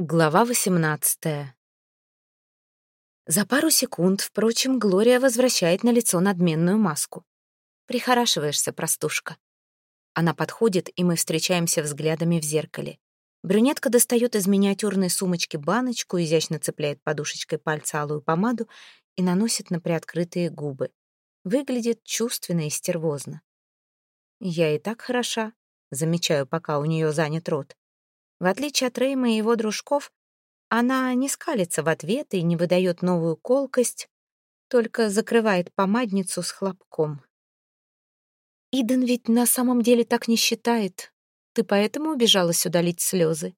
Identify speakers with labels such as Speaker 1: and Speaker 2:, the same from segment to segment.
Speaker 1: Глава 18 За пару секунд, впрочем, Глория возвращает на лицо надменную маску. Прихорашиваешься, простушка. Она подходит, и мы встречаемся взглядами в зеркале. Брюнетка достает из миниатюрной сумочки баночку, изящно цепляет подушечкой пальца алую помаду и наносит на приоткрытые губы. Выглядит чувственно и стервозно. Я и так хороша, замечаю, пока у нее занят рот. В отличие от Рейма и его дружков, она не скалится в ответ и не выдает новую колкость, только закрывает помадницу с хлопком. «Иден ведь на самом деле так не считает. Ты поэтому убежала сюда лить слезы?»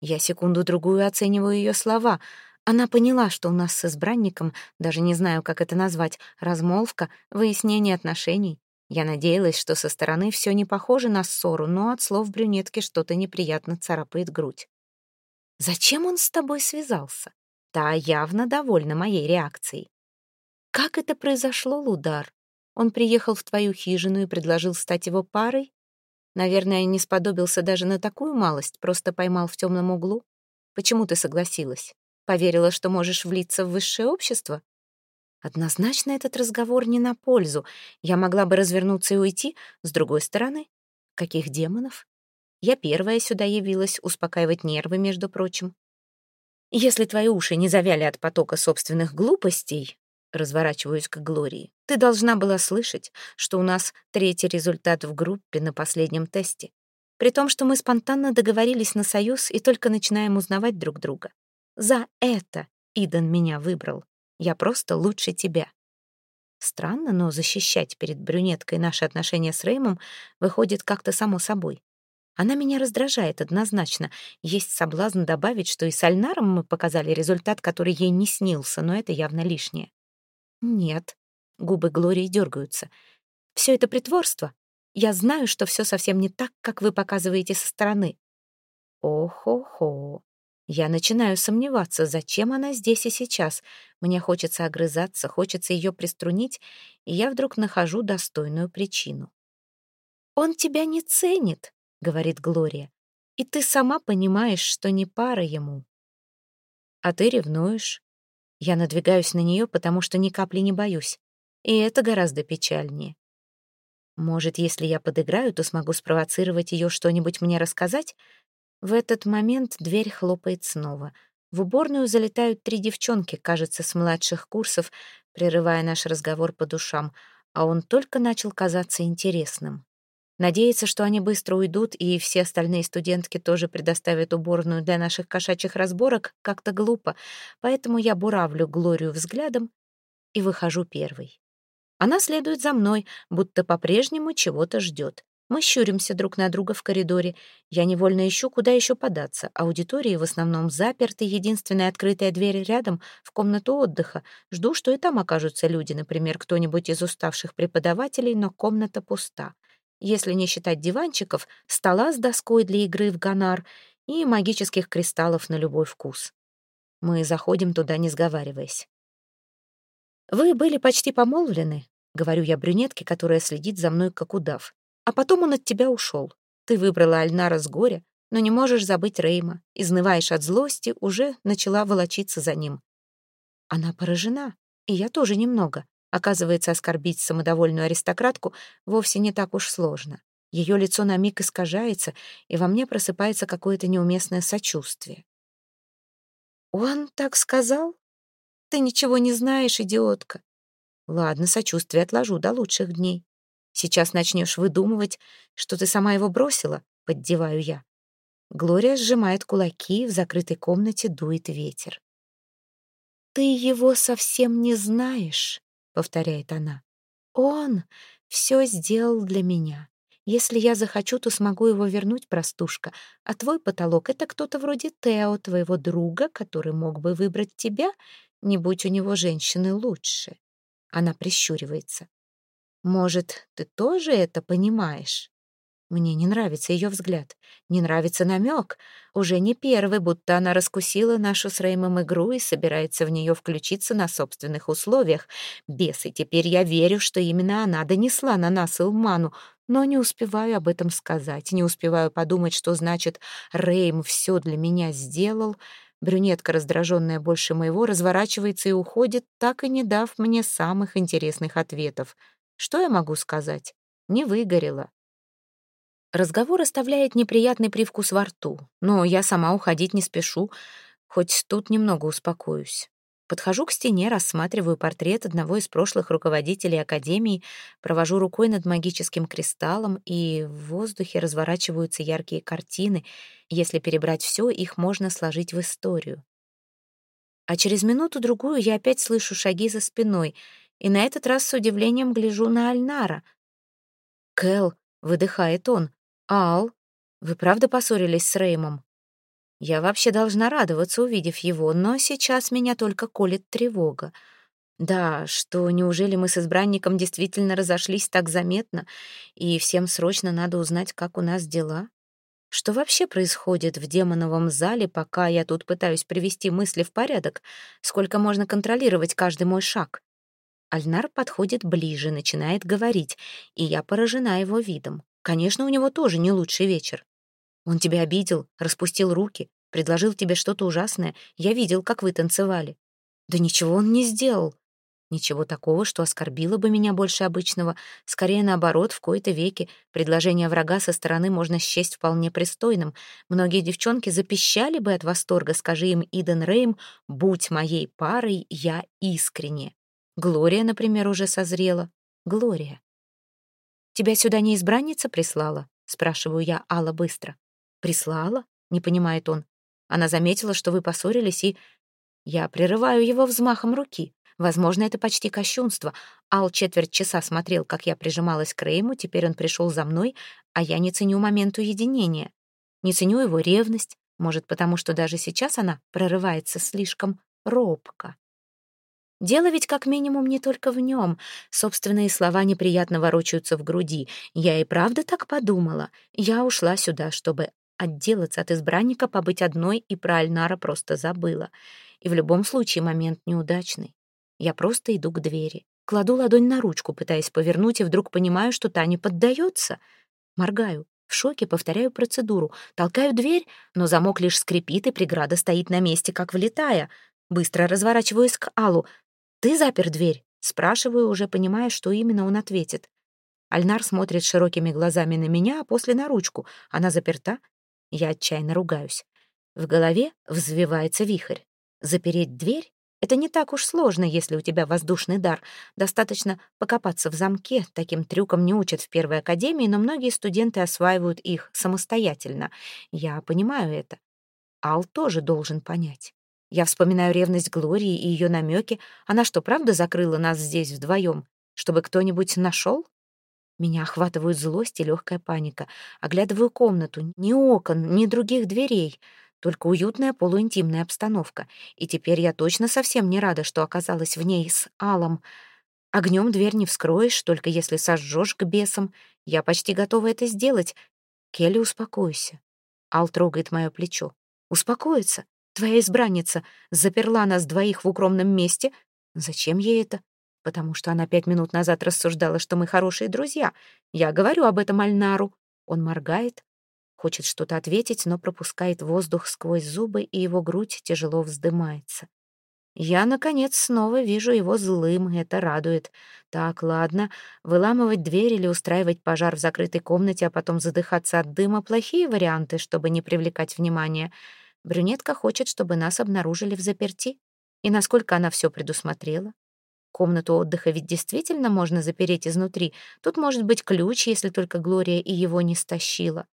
Speaker 1: Я секунду-другую оцениваю ее слова. Она поняла, что у нас с избранником, даже не знаю, как это назвать, размолвка, выяснение отношений. Я надеялась, что со стороны все не похоже на ссору, но от слов брюнетки что-то неприятно царапает грудь. «Зачем он с тобой связался?» Та явно довольна моей реакцией. «Как это произошло, Лудар? Он приехал в твою хижину и предложил стать его парой? Наверное, не сподобился даже на такую малость, просто поймал в темном углу? Почему ты согласилась? Поверила, что можешь влиться в высшее общество? Однозначно этот разговор не на пользу. Я могла бы развернуться и уйти. С другой стороны, каких демонов? Я первая сюда явилась успокаивать нервы, между прочим. Если твои уши не завяли от потока собственных глупостей, разворачиваюсь к Глории, ты должна была слышать, что у нас третий результат в группе на последнем тесте. При том, что мы спонтанно договорились на союз и только начинаем узнавать друг друга. За это Идан меня выбрал. Я просто лучше тебя. Странно, но защищать перед брюнеткой наши отношения с Реймом выходит как-то само собой. Она меня раздражает однозначно. Есть соблазн добавить, что и с Альнаром мы показали результат, который ей не снился, но это явно лишнее. Нет. Губы Глории дергаются. Все это притворство. Я знаю, что все совсем не так, как вы показываете со стороны. О-хо-хо. Я начинаю сомневаться, зачем она здесь и сейчас. Мне хочется огрызаться, хочется ее приструнить, и я вдруг нахожу достойную причину. «Он тебя не ценит», — говорит Глория, «и ты сама понимаешь, что не пара ему». «А ты ревнуешь». Я надвигаюсь на нее, потому что ни капли не боюсь. И это гораздо печальнее. Может, если я подыграю, то смогу спровоцировать ее что-нибудь мне рассказать? В этот момент дверь хлопает снова. В уборную залетают три девчонки, кажется, с младших курсов, прерывая наш разговор по душам, а он только начал казаться интересным. Надеяться, что они быстро уйдут, и все остальные студентки тоже предоставят уборную для наших кошачьих разборок, как-то глупо, поэтому я буравлю Глорию взглядом и выхожу первой. Она следует за мной, будто по-прежнему чего-то ждет. Мы щуримся друг на друга в коридоре. Я невольно ищу, куда еще податься. Аудитории в основном заперты, единственная открытая дверь рядом — в комнату отдыха. Жду, что и там окажутся люди, например, кто-нибудь из уставших преподавателей, но комната пуста. Если не считать диванчиков, стола с доской для игры в ганар и магических кристаллов на любой вкус. Мы заходим туда, не сговариваясь. «Вы были почти помолвлены», — говорю я брюнетке, которая следит за мной как удав. А потом он от тебя ушел. Ты выбрала Альнара с горя, но не можешь забыть Рейма. Изнываешь от злости, уже начала волочиться за ним. Она поражена, и я тоже немного. Оказывается, оскорбить самодовольную аристократку вовсе не так уж сложно. Ее лицо на миг искажается, и во мне просыпается какое-то неуместное сочувствие. «Он так сказал? Ты ничего не знаешь, идиотка. Ладно, сочувствие отложу до лучших дней. Сейчас начнешь выдумывать, что ты сама его бросила, поддеваю я. Глория сжимает кулаки, в закрытой комнате дует ветер. «Ты его совсем не знаешь», — повторяет она. «Он все сделал для меня. Если я захочу, то смогу его вернуть, простушка. А твой потолок — это кто-то вроде Тео, твоего друга, который мог бы выбрать тебя, не будь у него женщины лучше». Она прищуривается. Может, ты тоже это понимаешь? Мне не нравится ее взгляд, не нравится намек. Уже не первый, будто она раскусила нашу с Реймом игру и собирается в нее включиться на собственных условиях. Бесы, теперь я верю, что именно она донесла на нас Илману, но не успеваю об этом сказать, не успеваю подумать, что значит «Рейм все для меня сделал». Брюнетка, раздраженная больше моего, разворачивается и уходит, так и не дав мне самых интересных ответов. Что я могу сказать? Не выгорела. Разговор оставляет неприятный привкус во рту, но я сама уходить не спешу, хоть тут немного успокоюсь. Подхожу к стене, рассматриваю портрет одного из прошлых руководителей Академии, провожу рукой над магическим кристаллом, и в воздухе разворачиваются яркие картины. Если перебрать все, их можно сложить в историю. А через минуту-другую я опять слышу шаги за спиной, и на этот раз с удивлением гляжу на Альнара. «Кэл», — выдыхает он, «Ал, вы правда поссорились с Реймом?» Я вообще должна радоваться, увидев его, но сейчас меня только колет тревога. Да, что неужели мы с избранником действительно разошлись так заметно, и всем срочно надо узнать, как у нас дела? Что вообще происходит в демоновом зале, пока я тут пытаюсь привести мысли в порядок? Сколько можно контролировать каждый мой шаг? Альнар подходит ближе, начинает говорить, и я поражена его видом. Конечно, у него тоже не лучший вечер. Он тебя обидел, распустил руки, предложил тебе что-то ужасное. Я видел, как вы танцевали. Да ничего он не сделал. Ничего такого, что оскорбило бы меня больше обычного. Скорее, наоборот, в кои-то веки предложение врага со стороны можно счесть вполне пристойным. Многие девчонки запищали бы от восторга, скажи им Иден Рейм, «Будь моей парой, я искренне». Глория, например, уже созрела. Глория. «Тебя сюда не избранница прислала?» — спрашиваю я Алла быстро. «Прислала?» — не понимает он. Она заметила, что вы поссорились, и... Я прерываю его взмахом руки. Возможно, это почти кощунство. Ал четверть часа смотрел, как я прижималась к Рейму, теперь он пришел за мной, а я не ценю момент уединения. Не ценю его ревность, может, потому что даже сейчас она прорывается слишком робко. Дело ведь как минимум не только в нем. Собственные слова неприятно ворочаются в груди. Я и правда так подумала. Я ушла сюда, чтобы отделаться от избранника, побыть одной, и про Альнара просто забыла. И в любом случае момент неудачный. Я просто иду к двери. Кладу ладонь на ручку, пытаясь повернуть, и вдруг понимаю, что та не поддается. Моргаю. В шоке повторяю процедуру. Толкаю дверь, но замок лишь скрипит, и преграда стоит на месте, как влетая. Быстро разворачиваюсь к Аллу. «Ты запер дверь?» Спрашиваю, уже понимая, что именно он ответит. Альнар смотрит широкими глазами на меня, а после на ручку. Она заперта? Я отчаянно ругаюсь. В голове взвивается вихрь. Запереть дверь — это не так уж сложно, если у тебя воздушный дар. Достаточно покопаться в замке. Таким трюкам не учат в первой академии, но многие студенты осваивают их самостоятельно. Я понимаю это. Ал тоже должен понять. Я вспоминаю ревность Глории и ее намеки. Она что, правда закрыла нас здесь вдвоем? Чтобы кто-нибудь нашел? Меня охватывают злость и легкая паника. Оглядываю комнату. Ни окон, ни других дверей. Только уютная полуинтимная обстановка. И теперь я точно совсем не рада, что оказалась в ней с Алом. Огнем дверь не вскроешь, только если сожжешь к бесам. Я почти готова это сделать. Келли, успокойся. Ал трогает мое плечо. Успокоиться. Твоя избранница заперла нас двоих в укромном месте. Зачем ей это? Потому что она пять минут назад рассуждала, что мы хорошие друзья. Я говорю об этом Альнару. Он моргает, хочет что-то ответить, но пропускает воздух сквозь зубы, и его грудь тяжело вздымается. Я, наконец, снова вижу его злым, это радует. Так, ладно, выламывать дверь или устраивать пожар в закрытой комнате, а потом задыхаться от дыма — плохие варианты, чтобы не привлекать внимания. Брюнетка хочет, чтобы нас обнаружили в заперти. И насколько она все предусмотрела? Комнату отдыха ведь действительно можно запереть изнутри. Тут может быть ключ, если только Глория и его не стащила.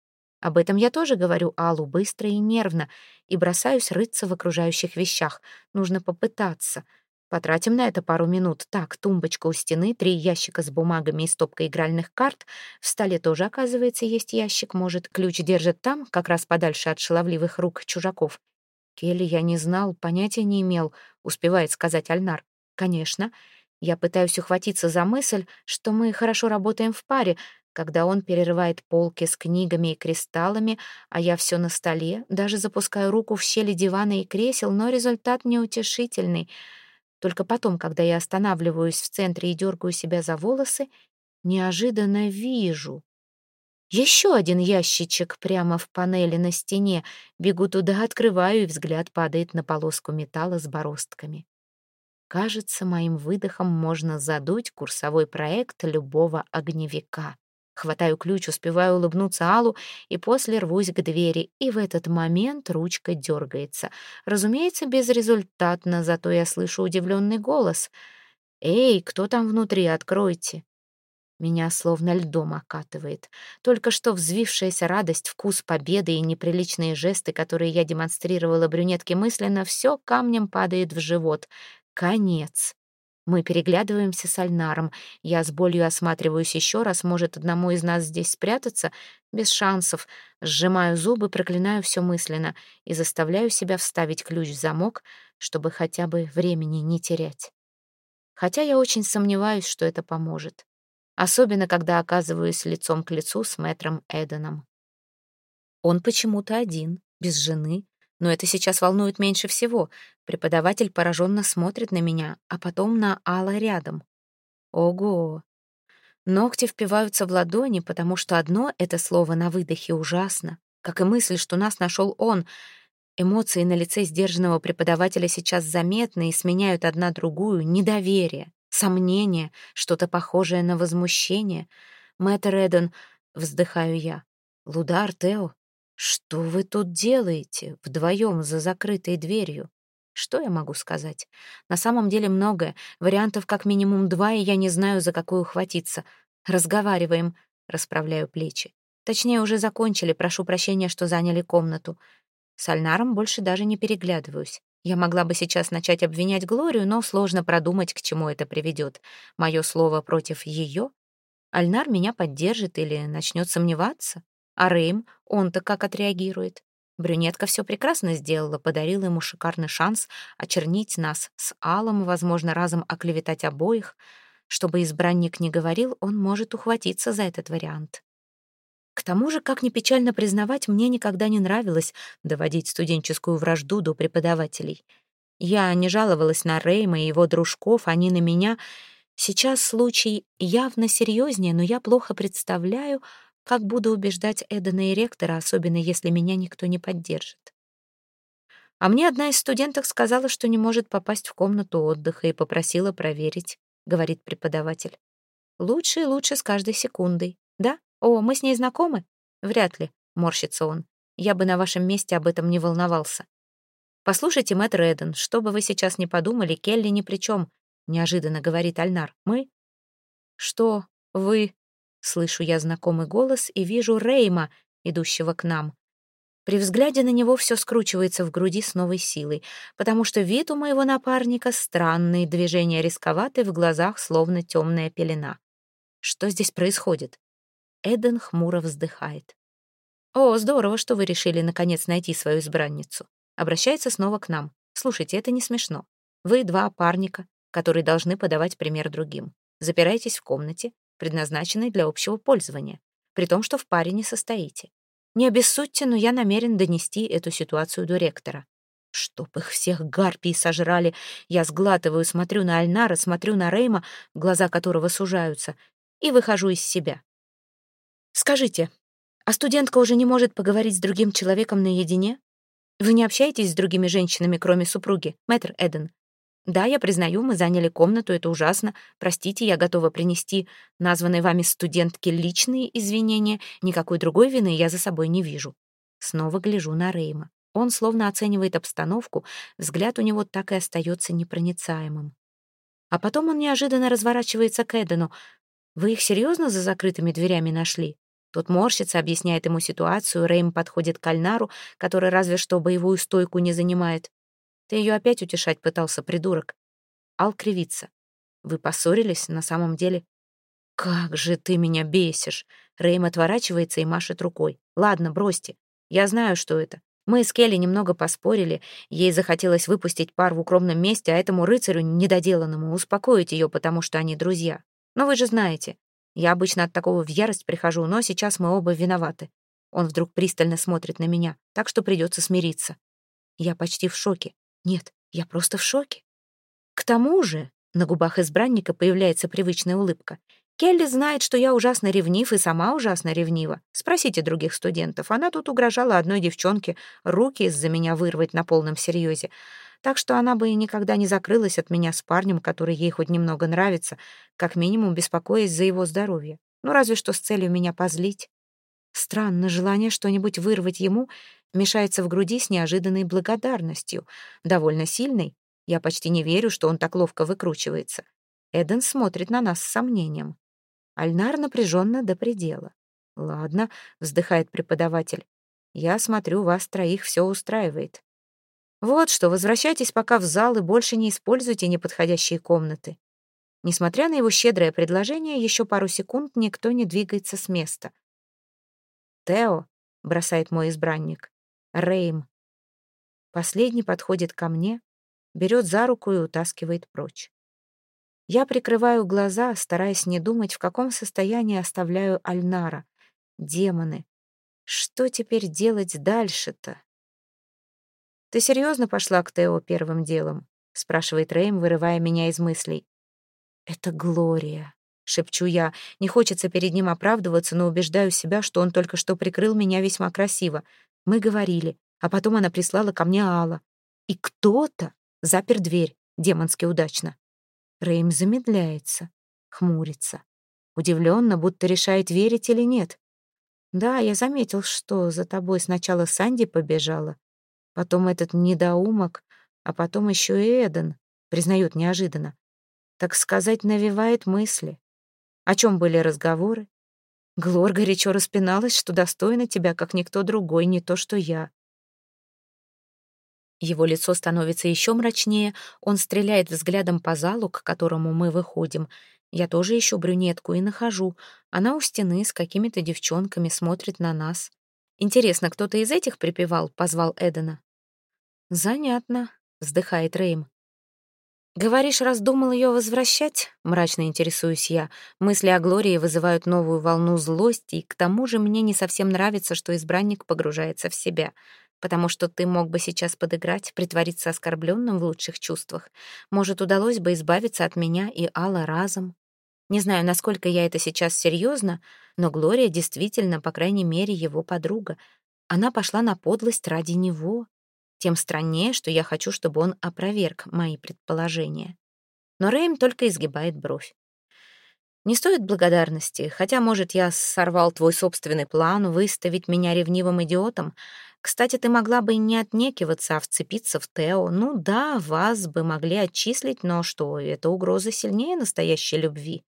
Speaker 1: Об этом я тоже говорю Аллу быстро и нервно и бросаюсь рыться в окружающих вещах. Нужно попытаться. Потратим на это пару минут. Так, тумбочка у стены, три ящика с бумагами и стопка игральных карт. В столе тоже, оказывается, есть ящик. Может, ключ держит там, как раз подальше от шаловливых рук чужаков. Келли я не знал, понятия не имел, успевает сказать Альнар. Конечно, я пытаюсь ухватиться за мысль, что мы хорошо работаем в паре, когда он перерывает полки с книгами и кристаллами, а я все на столе, даже запускаю руку в щели дивана и кресел, но результат неутешительный. Только потом, когда я останавливаюсь в центре и дергаю себя за волосы, неожиданно вижу. Еще один ящичек прямо в панели на стене. Бегу туда, открываю, и взгляд падает на полоску металла с бороздками. Кажется, моим выдохом можно задуть курсовой проект любого огневика. Хватаю ключ, успеваю улыбнуться Аллу и после рвусь к двери, и в этот момент ручка дергается. Разумеется, безрезультатно, зато я слышу удивленный голос. «Эй, кто там внутри? Откройте!» Меня словно льдом окатывает. Только что взвившаяся радость, вкус победы и неприличные жесты, которые я демонстрировала брюнетке мысленно, все камнем падает в живот. Конец. Мы переглядываемся с Альнаром. Я с болью осматриваюсь еще раз. Может, одному из нас здесь спрятаться? Без шансов. Сжимаю зубы, проклинаю все мысленно и заставляю себя вставить ключ в замок, чтобы хотя бы времени не терять. Хотя я очень сомневаюсь, что это поможет. Особенно, когда оказываюсь лицом к лицу с мэтром Эденом. Он почему-то один, без жены, но это сейчас волнует меньше всего. Преподаватель пораженно смотрит на меня, а потом на Алла рядом. Ого! Ногти впиваются в ладони, потому что одно это слово на выдохе ужасно, как и мысль, что нас нашел он. Эмоции на лице сдержанного преподавателя сейчас заметны и сменяют одна другую недоверие, сомнение, что-то похожее на возмущение. Мэтр Эден, вздыхаю я. Лудар, Тео, «Что вы тут делаете, вдвоем за закрытой дверью?» Что я могу сказать? На самом деле многое. Вариантов как минимум два, и я не знаю, за какую ухватиться. Разговариваем. Расправляю плечи. Точнее, уже закончили. Прошу прощения, что заняли комнату. С Альнаром больше даже не переглядываюсь. Я могла бы сейчас начать обвинять Глорию, но сложно продумать, к чему это приведет. Мое слово против ее? Альнар меня поддержит или начнет сомневаться? А Рейм, он-то как отреагирует? Брюнетка все прекрасно сделала, подарила ему шикарный шанс очернить нас с Алом, возможно, разом оклеветать обоих. Чтобы избранник не говорил, он может ухватиться за этот вариант. К тому же, как ни печально признавать, мне никогда не нравилось доводить студенческую вражду до преподавателей. Я не жаловалась на Рейма и его дружков, они на меня. Сейчас случай явно серьезнее, но я плохо представляю, как буду убеждать Эдена и ректора, особенно если меня никто не поддержит? А мне одна из студенток сказала, что не может попасть в комнату отдыха и попросила проверить, говорит преподаватель. Лучше и лучше с каждой секундой. Да? О, мы с ней знакомы? Вряд ли, морщится он. Я бы на вашем месте об этом не волновался. Послушайте, мэтр Эден, что бы вы сейчас ни подумали, Келли ни при чем, неожиданно говорит Альнар. Мы? Что вы? Слышу я знакомый голос и вижу Рейма, идущего к нам. При взгляде на него все скручивается в груди с новой силой, потому что вид у моего напарника странный, движения рисковаты, в глазах словно темная пелена. Что здесь происходит? Эден хмуро вздыхает. «О, здорово, что вы решили наконец найти свою избранницу». Обращается снова к нам. «Слушайте, это не смешно. Вы два парника, которые должны подавать пример другим. Запирайтесь в комнате, предназначенной для общего пользования, при том, что в паре не состоите. Не обессудьте, но я намерен донести эту ситуацию до ректора. Чтоб их всех гарпий сожрали, я сглатываю, смотрю на Альнара, смотрю на Рейма, глаза которого сужаются, и выхожу из себя. Скажите, а студентка уже не может поговорить с другим человеком наедине? Вы не общаетесь с другими женщинами, кроме супруги, мэтр Эден? Да, я признаю, мы заняли комнату, это ужасно. Простите, я готова принести названной вами студентке личные извинения. Никакой другой вины я за собой не вижу. Снова гляжу на Рейма. Он словно оценивает обстановку, взгляд у него так и остается непроницаемым. А потом он неожиданно разворачивается к Эдену. «Вы их серьезно за закрытыми дверями нашли?» Тот морщится, объясняет ему ситуацию, Рейм подходит к Альнару, который разве что боевую стойку не занимает. Ты ее опять утешать пытался, придурок. Ал кривится. Вы поссорились на самом деле? Как же ты меня бесишь. Рейм отворачивается и машет рукой. Ладно, бросьте. Я знаю, что это. Мы с Келли немного поспорили. Ей захотелось выпустить пар в укромном месте, а этому рыцарю недоделанному успокоить ее, потому что они друзья. Но вы же знаете. Я обычно от такого в ярость прихожу, но сейчас мы оба виноваты. Он вдруг пристально смотрит на меня, так что придется смириться. Я почти в шоке. Нет, я просто в шоке. К тому же на губах избранника появляется привычная улыбка. Келли знает, что я ужасно ревнив и сама ужасно ревнива. Спросите других студентов. Она тут угрожала одной девчонке руки из-за меня вырвать на полном серьезе. Так что она бы никогда не закрылась от меня с парнем, который ей хоть немного нравится, как минимум беспокоясь за его здоровье. Ну, разве что с целью меня позлить. Странно, желание что-нибудь вырвать ему мешается в груди с неожиданной благодарностью, довольно сильной. Я почти не верю, что он так ловко выкручивается. Эден смотрит на нас с сомнением. Альнар напряженно до предела. «Ладно», — вздыхает преподаватель. «Я смотрю, вас троих все устраивает. Вот что, возвращайтесь пока в зал и больше не используйте неподходящие комнаты». Несмотря на его щедрое предложение, еще пару секунд никто не двигается с места. «Тео», — бросает мой избранник, — «Рейм». Последний подходит ко мне, берет за руку и утаскивает прочь. Я прикрываю глаза, стараясь не думать, в каком состоянии оставляю Альнара. Демоны. Что теперь делать дальше-то? «Ты серьезно пошла к Тео первым делом?» — спрашивает Рейм, вырывая меня из мыслей. «Это Глория», — шепчу я. Не хочется перед ним оправдываться, но убеждаю себя, что он только что прикрыл меня весьма красиво. Мы говорили, а потом она прислала ко мне Алла. И кто-то запер дверь, демонски удачно. Рейм замедляется, хмурится. Удивленно, будто решает, верить или нет. Да, я заметил, что за тобой сначала Санди побежала, потом этот недоумок, а потом еще и Эден, признает неожиданно. Так сказать, навевает мысли. О чем были разговоры? Глор горячо распиналась, что достойна тебя, как никто другой, не то что я. Его лицо становится еще мрачнее, он стреляет взглядом по залу, к которому мы выходим. Я тоже ищу брюнетку и нахожу. Она у стены с какими-то девчонками смотрит на нас. «Интересно, кто-то из этих припевал?» — позвал Эдена. «Занятно», — вздыхает Рейм. «Говоришь, раздумал ее возвращать?» — мрачно интересуюсь я. Мысли о Глории вызывают новую волну злости, и к тому же мне не совсем нравится, что избранник погружается в себя — потому что ты мог бы сейчас подыграть, притвориться оскорбленным в лучших чувствах. Может, удалось бы избавиться от меня и Алла разом. Не знаю, насколько я это сейчас серьезно, но Глория действительно, по крайней мере, его подруга. Она пошла на подлость ради него. Тем страннее, что я хочу, чтобы он опроверг мои предположения. Но Рэйм только изгибает бровь. Не стоит благодарности, хотя, может, я сорвал твой собственный план выставить меня ревнивым идиотом, кстати, ты могла бы не отнекиваться, а вцепиться в Тео. Ну да, вас бы могли отчислить, но что, это угроза сильнее настоящей любви.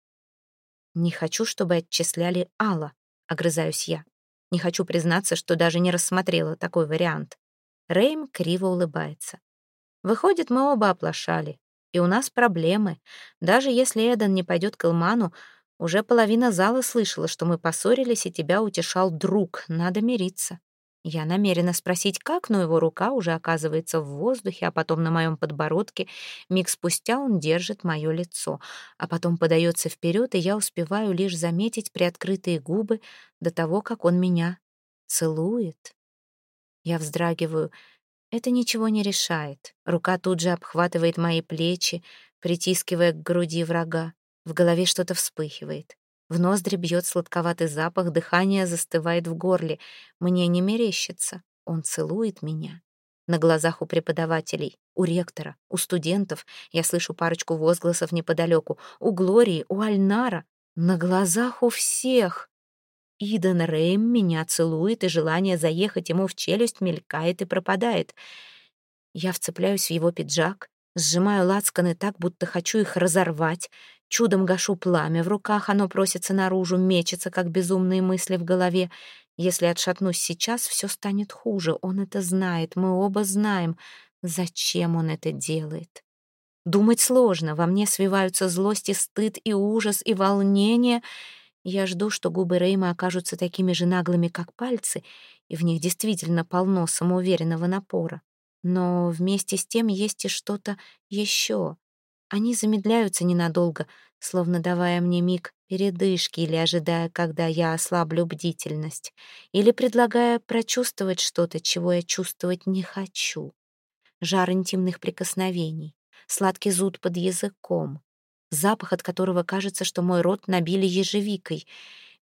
Speaker 1: Не хочу, чтобы отчисляли Алла, огрызаюсь я. Не хочу признаться, что даже не рассмотрела такой вариант. Рейм криво улыбается. Выходит, мы оба оплошали. И у нас проблемы. Даже если Эдан не пойдет к Илману, уже половина зала слышала, что мы поссорились, и тебя утешал друг. Надо мириться. Я намерена спросить, как, но его рука уже оказывается в воздухе, а потом на моем подбородке. Миг спустя он держит мое лицо, а потом подается вперед, и я успеваю лишь заметить приоткрытые губы до того, как он меня целует. Я вздрагиваю. Это ничего не решает. Рука тут же обхватывает мои плечи, притискивая к груди врага. В голове что-то вспыхивает. В ноздри бьет сладковатый запах, дыхание застывает в горле. Мне не мерещится. Он целует меня. На глазах у преподавателей, у ректора, у студентов. Я слышу парочку возгласов неподалеку. У Глории, у Альнара. На глазах у всех. Иден Рейм меня целует, и желание заехать ему в челюсть мелькает и пропадает. Я вцепляюсь в его пиджак, сжимаю лацканы так, будто хочу их разорвать. Чудом гашу пламя в руках, оно просится наружу, мечется, как безумные мысли в голове. Если отшатнусь сейчас, все станет хуже. Он это знает, мы оба знаем. Зачем он это делает? Думать сложно, во мне свиваются злость и стыд, и ужас, и волнение. Я жду, что губы Рейма окажутся такими же наглыми, как пальцы, и в них действительно полно самоуверенного напора. Но вместе с тем есть и что-то еще. Они замедляются ненадолго, словно давая мне миг передышки или ожидая, когда я ослаблю бдительность, или предлагая прочувствовать что-то, чего я чувствовать не хочу. Жар интимных прикосновений, сладкий зуд под языком, запах, от которого кажется, что мой рот набили ежевикой.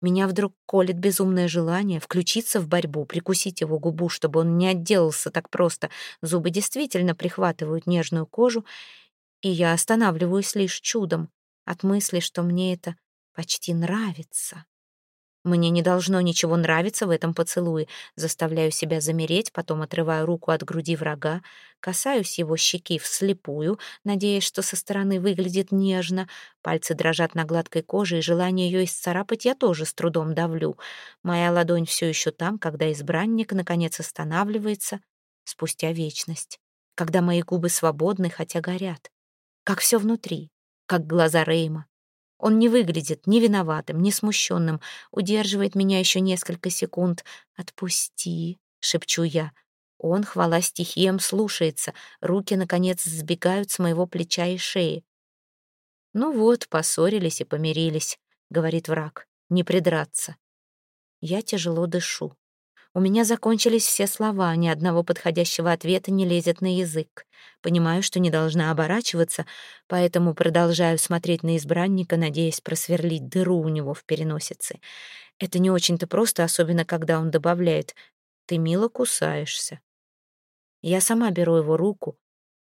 Speaker 1: Меня вдруг колет безумное желание включиться в борьбу, прикусить его губу, чтобы он не отделался так просто. Зубы действительно прихватывают нежную кожу, и я останавливаюсь лишь чудом от мысли, что мне это почти нравится. Мне не должно ничего нравиться в этом поцелуе. Заставляю себя замереть, потом отрываю руку от груди врага, касаюсь его щеки вслепую, надеясь, что со стороны выглядит нежно. Пальцы дрожат на гладкой коже, и желание ее исцарапать я тоже с трудом давлю. Моя ладонь все еще там, когда избранник наконец останавливается, спустя вечность. Когда мои губы свободны, хотя горят. Как все внутри, как глаза Рейма. Он не выглядит ни виноватым, ни смущенным, удерживает меня еще несколько секунд. «Отпусти», — шепчу я. Он, хвала стихиям, слушается. Руки, наконец, сбегают с моего плеча и шеи. «Ну вот, поссорились и помирились», — говорит враг. «Не придраться». Я тяжело дышу. У меня закончились все слова, ни одного подходящего ответа не лезет на язык. Понимаю, что не должна оборачиваться, поэтому продолжаю смотреть на избранника, надеясь просверлить дыру у него в переносице. Это не очень-то просто, особенно когда он добавляет «ты мило кусаешься». Я сама беру его руку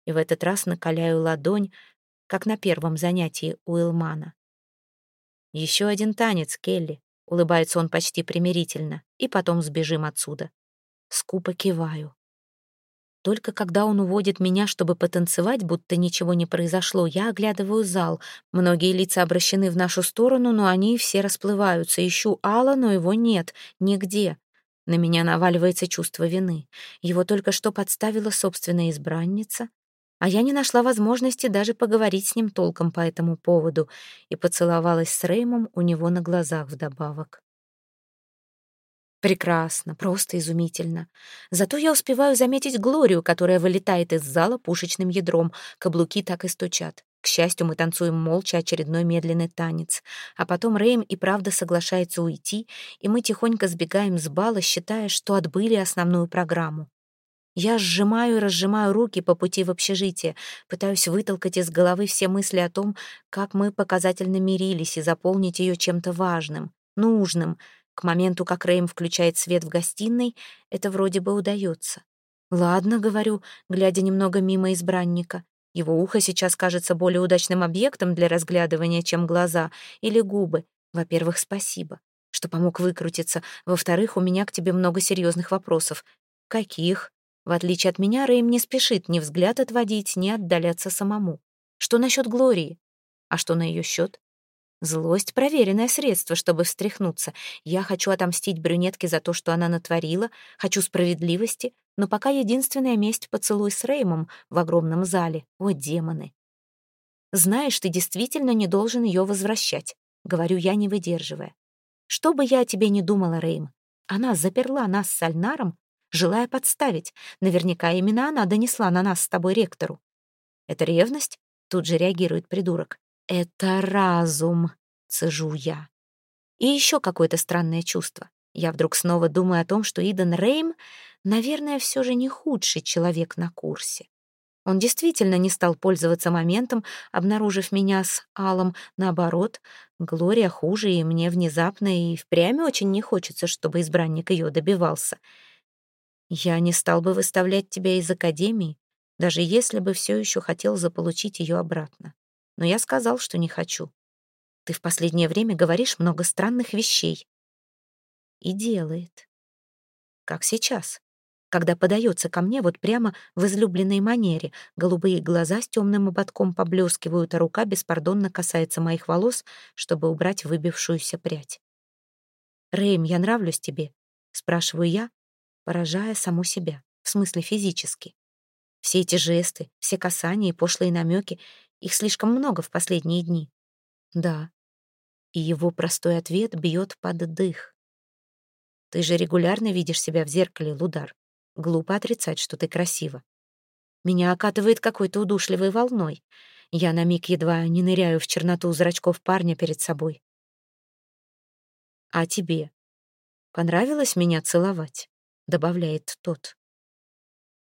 Speaker 1: и в этот раз накаляю ладонь, как на первом занятии у Илмана. Еще один танец, Келли. Улыбается он почти примирительно. И потом сбежим отсюда. Скупо киваю. Только когда он уводит меня, чтобы потанцевать, будто ничего не произошло, я оглядываю зал. Многие лица обращены в нашу сторону, но они все расплываются. Ищу Алла, но его нет. Нигде. На меня наваливается чувство вины. Его только что подставила собственная избранница а я не нашла возможности даже поговорить с ним толком по этому поводу и поцеловалась с Реймом у него на глазах вдобавок. Прекрасно, просто изумительно. Зато я успеваю заметить Глорию, которая вылетает из зала пушечным ядром. Каблуки так и стучат. К счастью, мы танцуем молча очередной медленный танец. А потом Рейм и правда соглашается уйти, и мы тихонько сбегаем с бала, считая, что отбыли основную программу. Я сжимаю и разжимаю руки по пути в общежитие, пытаюсь вытолкать из головы все мысли о том, как мы показательно мирились и заполнить ее чем-то важным, нужным. К моменту, как Рэйм включает свет в гостиной, это вроде бы удается. «Ладно», — говорю, глядя немного мимо избранника. Его ухо сейчас кажется более удачным объектом для разглядывания, чем глаза или губы. Во-первых, спасибо, что помог выкрутиться. Во-вторых, у меня к тебе много серьезных вопросов. Каких? В отличие от меня, Рэйм не спешит ни взгляд отводить, ни отдаляться самому. Что насчет Глории? А что на ее счет? Злость — проверенное средство, чтобы встряхнуться. Я хочу отомстить брюнетке за то, что она натворила, хочу справедливости, но пока единственная месть — поцелуй с Реймом в огромном зале. О, демоны! Знаешь, ты действительно не должен ее возвращать, — говорю я, не выдерживая. Что бы я о тебе не думала, Рейм, она заперла нас с Альнаром желая подставить. Наверняка именно она донесла на нас с тобой ректору. Это ревность? Тут же реагирует придурок. Это разум, цежу я. И еще какое-то странное чувство. Я вдруг снова думаю о том, что Иден Рейм, наверное, все же не худший человек на курсе. Он действительно не стал пользоваться моментом, обнаружив меня с Алом. Наоборот, Глория хуже, и мне внезапно и впрямь очень не хочется, чтобы избранник ее добивался. Я не стал бы выставлять тебя из академии, даже если бы все еще хотел заполучить ее обратно. Но я сказал, что не хочу. Ты в последнее время говоришь много странных вещей. И делает. Как сейчас, когда подается ко мне вот прямо в излюбленной манере. Голубые глаза с темным ободком поблескивают, а рука беспардонно касается моих волос, чтобы убрать выбившуюся прядь. «Рэйм, я нравлюсь тебе?» — спрашиваю я, поражая саму себя, в смысле физически. Все эти жесты, все касания и пошлые намеки, их слишком много в последние дни. Да. И его простой ответ бьет под дых. Ты же регулярно видишь себя в зеркале, Лудар. Глупо отрицать, что ты красива. Меня окатывает какой-то удушливой волной. Я на миг едва не ныряю в черноту зрачков парня перед собой. «А тебе понравилось меня целовать?» — добавляет тот.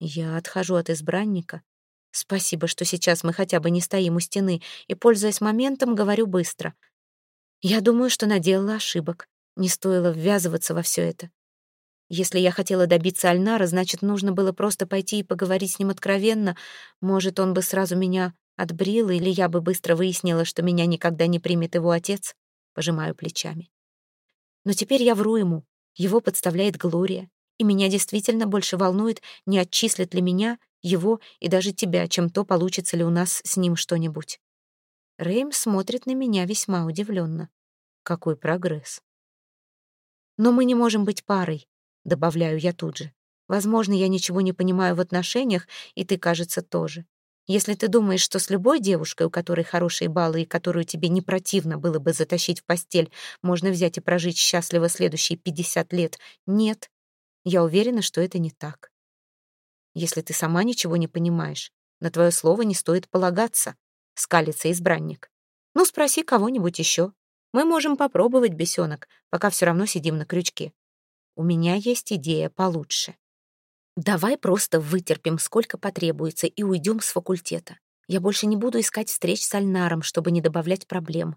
Speaker 1: Я отхожу от избранника. Спасибо, что сейчас мы хотя бы не стоим у стены, и, пользуясь моментом, говорю быстро. Я думаю, что наделала ошибок. Не стоило ввязываться во все это. Если я хотела добиться Альнара, значит, нужно было просто пойти и поговорить с ним откровенно. Может, он бы сразу меня отбрил, или я бы быстро выяснила, что меня никогда не примет его отец. Пожимаю плечами. Но теперь я вру ему. Его подставляет Глория. И меня действительно больше волнует, не отчислят ли меня, его и даже тебя, чем то, получится ли у нас с ним что-нибудь. Рэйм смотрит на меня весьма удивленно. Какой прогресс. Но мы не можем быть парой, добавляю я тут же. Возможно, я ничего не понимаю в отношениях, и ты, кажется, тоже. Если ты думаешь, что с любой девушкой, у которой хорошие баллы и которую тебе не противно было бы затащить в постель, можно взять и прожить счастливо следующие 50 лет, нет. Я уверена, что это не так. Если ты сама ничего не понимаешь, на твое слово не стоит полагаться, скалится избранник. Ну, спроси кого-нибудь еще. Мы можем попробовать, бесенок, пока все равно сидим на крючке. У меня есть идея получше. Давай просто вытерпим, сколько потребуется, и уйдем с факультета. Я больше не буду искать встреч с Альнаром, чтобы не добавлять проблем.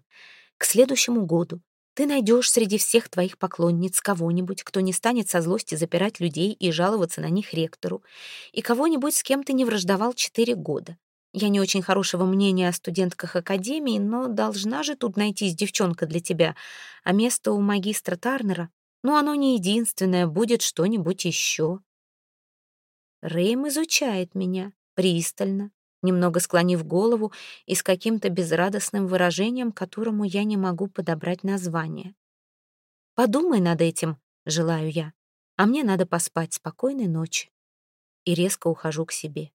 Speaker 1: К следующему году ты найдешь среди всех твоих поклонниц кого-нибудь, кто не станет со злости запирать людей и жаловаться на них ректору, и кого-нибудь, с кем ты не враждовал четыре года. Я не очень хорошего мнения о студентках академии, но должна же тут найтись девчонка для тебя, а место у магистра Тарнера, ну, оно не единственное, будет что-нибудь еще. Рэйм изучает меня пристально, немного склонив голову и с каким-то безрадостным выражением, которому я не могу подобрать название. «Подумай над этим», — желаю я, «а мне надо поспать спокойной ночи». И резко ухожу к себе.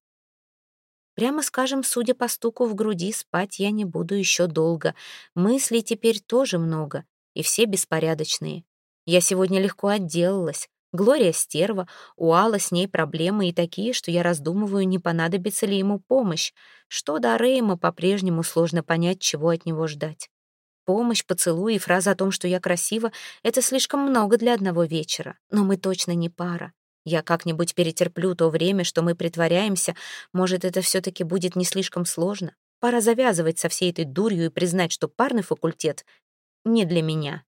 Speaker 1: Прямо скажем, судя по стуку в груди, спать я не буду еще долго. Мыслей теперь тоже много, и все беспорядочные. Я сегодня легко отделалась, Глория стерва, у Алла с ней проблемы и такие, что я раздумываю, не понадобится ли ему помощь. Что до Рейма, по-прежнему сложно понять, чего от него ждать. Помощь, поцелуй и фраза о том, что я красива — это слишком много для одного вечера. Но мы точно не пара. Я как-нибудь перетерплю то время, что мы притворяемся. Может, это все-таки будет не слишком сложно. Пора завязывать со всей этой дурью и признать, что парный факультет не для меня.